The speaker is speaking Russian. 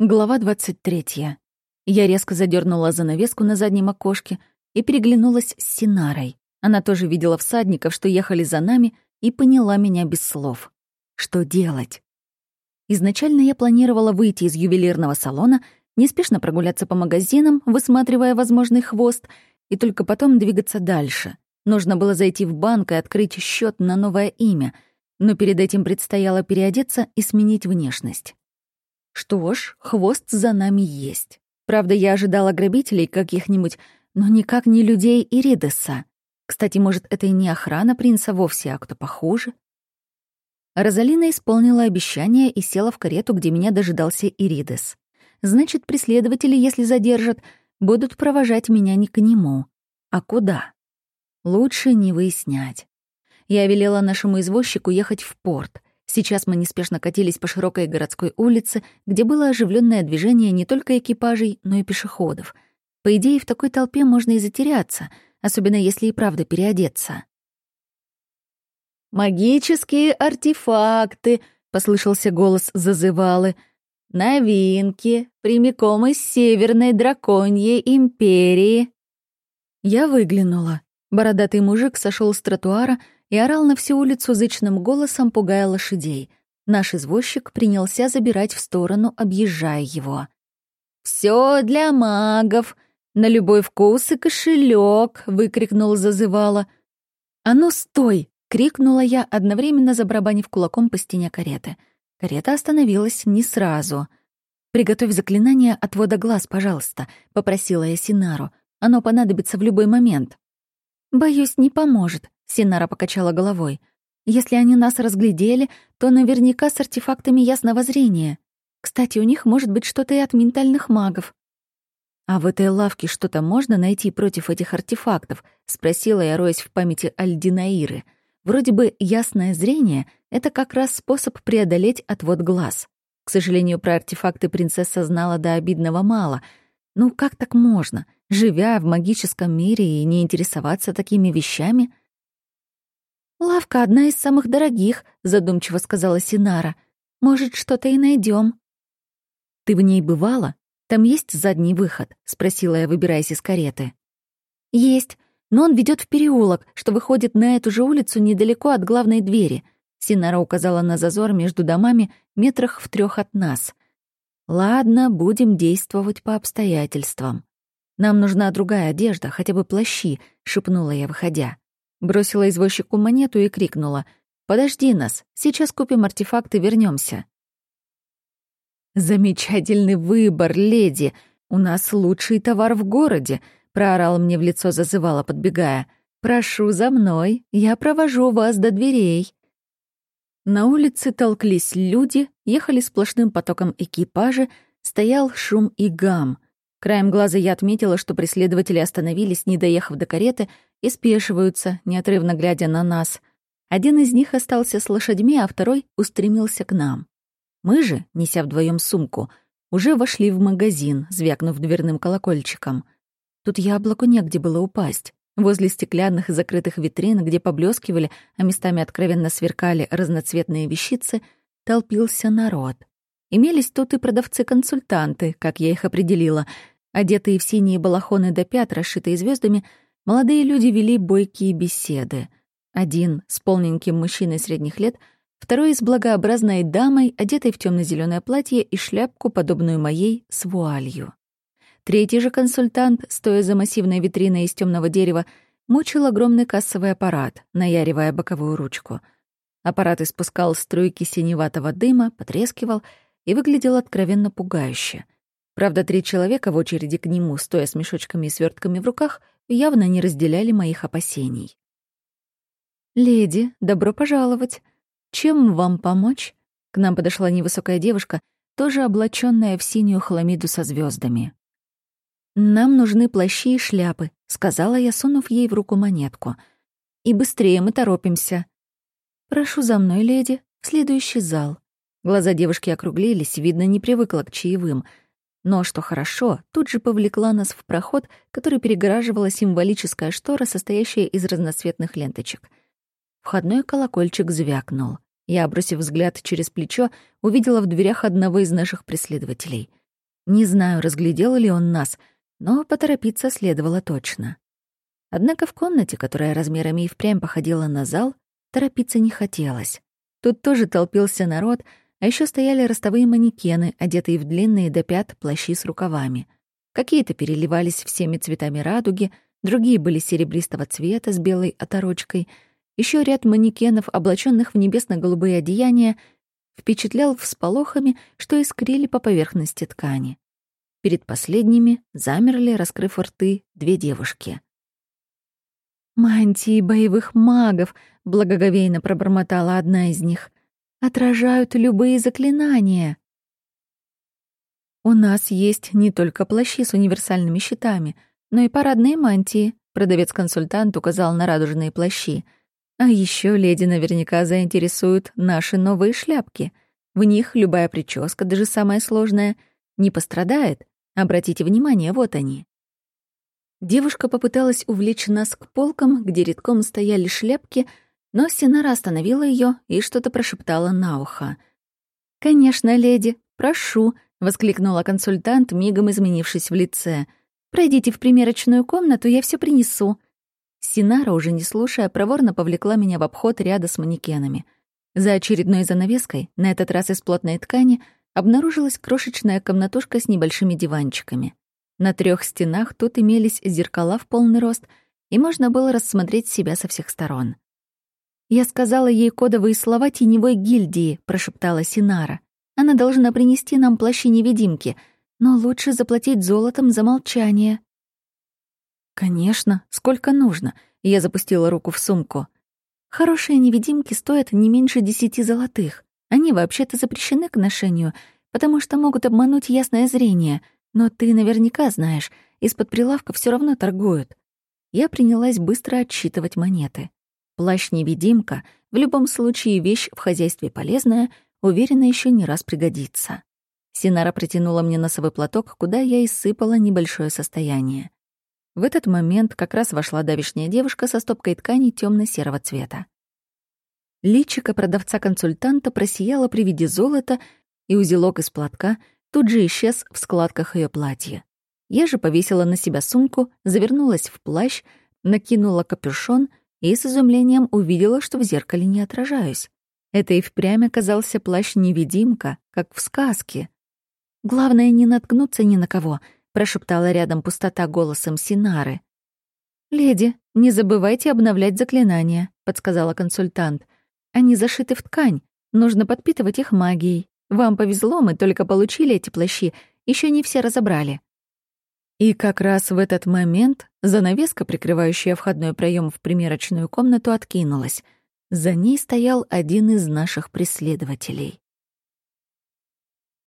Глава 23. Я резко задернула занавеску на заднем окошке и переглянулась с Синарой. Она тоже видела всадников, что ехали за нами, и поняла меня без слов. Что делать? Изначально я планировала выйти из ювелирного салона, неспешно прогуляться по магазинам, высматривая возможный хвост, и только потом двигаться дальше. Нужно было зайти в банк и открыть счет на новое имя, но перед этим предстояло переодеться и сменить внешность. Что ж, хвост за нами есть. Правда, я ожидала грабителей каких-нибудь, но никак не людей Иридеса. Кстати, может, это и не охрана принца вовсе, а кто похуже? Розалина исполнила обещание и села в карету, где меня дожидался Иридес. Значит, преследователи, если задержат, будут провожать меня не к нему. А куда? Лучше не выяснять. Я велела нашему извозчику ехать в порт — Сейчас мы неспешно катились по широкой городской улице, где было оживленное движение не только экипажей, но и пешеходов. По идее, в такой толпе можно и затеряться, особенно если и правда переодеться. «Магические артефакты!» — послышался голос зазывалы. «Новинки, прямиком из Северной Драконьей Империи!» Я выглянула. Бородатый мужик сошел с тротуара — и орал на всю улицу зычным голосом, пугая лошадей. Наш извозчик принялся забирать в сторону, объезжая его. «Всё для магов! На любой вкус и кошелек! выкрикнул зазывала. «А ну, стой!» — крикнула я, одновременно забрабанив кулаком по стене кареты. Карета остановилась не сразу. «Приготовь заклинание отвода глаз, пожалуйста», — попросила я Синару. «Оно понадобится в любой момент». «Боюсь, не поможет», Синара покачала головой. «Если они нас разглядели, то наверняка с артефактами ясного зрения. Кстати, у них может быть что-то и от ментальных магов». «А в этой лавке что-то можно найти против этих артефактов?» — спросила я, роясь в памяти Альдинаиры. «Вроде бы ясное зрение — это как раз способ преодолеть отвод глаз. К сожалению, про артефакты принцесса знала до обидного мало. Ну, как так можно, живя в магическом мире и не интересоваться такими вещами?» «Лавка одна из самых дорогих», — задумчиво сказала Синара. «Может, что-то и найдем. «Ты в ней бывала? Там есть задний выход?» — спросила я, выбираясь из кареты. «Есть, но он ведет в переулок, что выходит на эту же улицу недалеко от главной двери». Синара указала на зазор между домами метрах в трех от нас. «Ладно, будем действовать по обстоятельствам. Нам нужна другая одежда, хотя бы плащи», — шепнула я, выходя. Бросила извозчику монету и крикнула. «Подожди нас, сейчас купим артефакты, вернемся. «Замечательный выбор, леди! У нас лучший товар в городе!» — проорал мне в лицо, зазывала, подбегая. «Прошу за мной, я провожу вас до дверей». На улице толклись люди, ехали сплошным потоком экипажи, стоял шум и гам — Краем глаза я отметила, что преследователи остановились, не доехав до кареты, и спешиваются, неотрывно глядя на нас. Один из них остался с лошадьми, а второй устремился к нам. Мы же, неся вдвоем сумку, уже вошли в магазин, звякнув дверным колокольчиком. Тут яблоку негде было упасть. Возле стеклянных и закрытых витрин, где поблескивали, а местами откровенно сверкали разноцветные вещицы, толпился народ. Имелись тут и продавцы-консультанты, как я их определила. Одетые в синие балахоны до пят, расшитые звездами, молодые люди вели бойкие беседы. Один с полненьким мужчиной средних лет, второй с благообразной дамой, одетой в темно зеленое платье и шляпку, подобную моей, с вуалью. Третий же консультант, стоя за массивной витриной из темного дерева, мучил огромный кассовый аппарат, наяривая боковую ручку. Аппарат испускал струйки синеватого дыма, потрескивал — и выглядел откровенно пугающе. Правда, три человека в очереди к нему, стоя с мешочками и свертками в руках, явно не разделяли моих опасений. «Леди, добро пожаловать. Чем вам помочь?» К нам подошла невысокая девушка, тоже облаченная в синюю хламиду со звездами. «Нам нужны плащи и шляпы», — сказала я, сунув ей в руку монетку. «И быстрее мы торопимся». «Прошу за мной, леди, в следующий зал». Глаза девушки округлились, видно, не привыкла к чаевым. Но, что хорошо, тут же повлекла нас в проход, который перегораживала символическая штора, состоящая из разноцветных ленточек. Входной колокольчик звякнул. Я, бросив взгляд через плечо, увидела в дверях одного из наших преследователей. Не знаю, разглядел ли он нас, но поторопиться следовало точно. Однако в комнате, которая размерами и впрямь походила на зал, торопиться не хотелось. Тут тоже толпился народ, а еще стояли ростовые манекены, одетые в длинные до пят плащи с рукавами. Какие-то переливались всеми цветами радуги, другие были серебристого цвета с белой оторочкой. Еще ряд манекенов, облаченных в небесно-голубые одеяния, впечатлял всполохами, что искрили по поверхности ткани. Перед последними замерли, раскрыв рты, две девушки. «Мантии боевых магов», — благоговейно пробормотала одна из них, — «отражают любые заклинания». «У нас есть не только плащи с универсальными щитами, но и парадные мантии», — продавец-консультант указал на радужные плащи. «А еще леди наверняка заинтересуют наши новые шляпки. В них любая прическа, даже самая сложная, не пострадает. Обратите внимание, вот они». Девушка попыталась увлечь нас к полкам, где редком стояли шляпки, но Синара остановила ее и что-то прошептала на ухо. «Конечно, леди, прошу», — воскликнула консультант, мигом изменившись в лице. «Пройдите в примерочную комнату, я все принесу». Синара, уже не слушая, проворно повлекла меня в обход ряда с манекенами. За очередной занавеской, на этот раз из плотной ткани, обнаружилась крошечная комнатушка с небольшими диванчиками. На трех стенах тут имелись зеркала в полный рост, и можно было рассмотреть себя со всех сторон. «Я сказала ей кодовые слова теневой гильдии», — прошептала Синара. «Она должна принести нам плащи-невидимки, но лучше заплатить золотом за молчание». «Конечно, сколько нужно», — я запустила руку в сумку. «Хорошие невидимки стоят не меньше десяти золотых. Они вообще-то запрещены к ношению, потому что могут обмануть ясное зрение», но ты наверняка знаешь, из-под прилавка все равно торгуют. Я принялась быстро отсчитывать монеты. Плащ-невидимка в любом случае вещь в хозяйстве полезная, уверена, еще не раз пригодится. Синара протянула мне носовой платок, куда я иссыпала небольшое состояние. В этот момент как раз вошла давишняя девушка со стопкой ткани темно серого цвета. Личико продавца-консультанта просияло при виде золота, и узелок из платка тут же исчез в складках ее платья. Я же повесила на себя сумку, завернулась в плащ, накинула капюшон и с изумлением увидела, что в зеркале не отражаюсь. Это и впрямь оказался плащ-невидимка, как в сказке. «Главное, не наткнуться ни на кого», — прошептала рядом пустота голосом Синары. «Леди, не забывайте обновлять заклинания», — подсказала консультант. «Они зашиты в ткань, нужно подпитывать их магией». Вам повезло, мы только получили эти плащи, еще не все разобрали». И как раз в этот момент занавеска, прикрывающая входной проем в примерочную комнату, откинулась. За ней стоял один из наших преследователей.